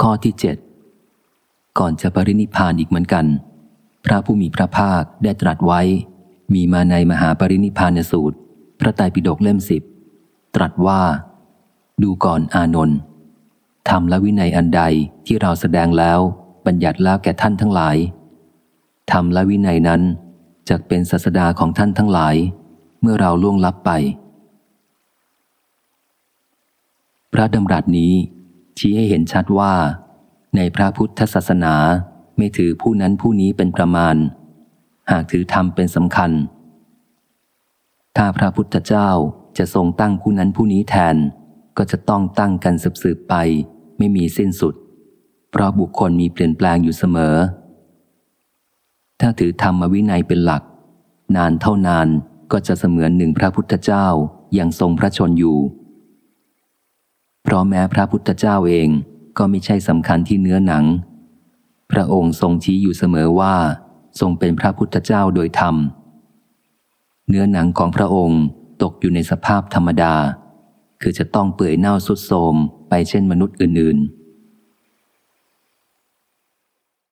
ข้อที่เจ็ดก่อนจะปรินิพานอีกเหมือนกัน พระผู้มีพระภาคได้ตรัสไว้ มีมาในมหาปรินิพานสูตร พระไตรปิฎกเล่มสิบตรัสว่า ดูก่อนอานนท์ธรรมและวินัยอันใดที่เราแสดงแล้ว บัญญัติแล้วแก่ท่านทั้งหลายธรรมและวินัยนั้นจะเป็นศาสดาของท่านทั้งหลาย เมื่อเราล่วงลับไป พระดำรัสนี้ ชี้ให้เห็นชัดว่า ในพระพุทธศาสนาไม่ถือผู้นั้นผู้นี้เป็นประมาณ หากถือธรรมเป็นสำคัญ ถ้าพระพุทธเจ้าจะทรงตั้งผู้นั้นผู้นี้แทน ก็จะต้องตั้งกันสืบๆไป ไม่มีสิ้นสุด เพราะบุคคลมีเปลี่ยนแปลงอยู่เสมอ ถ้าถือธรรมวินัยเป็นหลัก นานเท่านานก็จะเสมือนหนึ่งพระพุทธเจ้ายังทรงพระชนอยู่ เพราะแม้พระพุทธเจ้าเองก็ไม่ใช่สำคัญที่เนื้อหนัง พระองค์ทรงชี้อยู่เสมอว่า ทรงเป็นพระพุทธเจ้าโดยธรรม เนื้อหนังของพระองค์ตกอยู่ในสภาพธรรมดา คือจะต้องเปื่อยเน่าสุดโทมไปเช่นมนุษย์อื่นๆ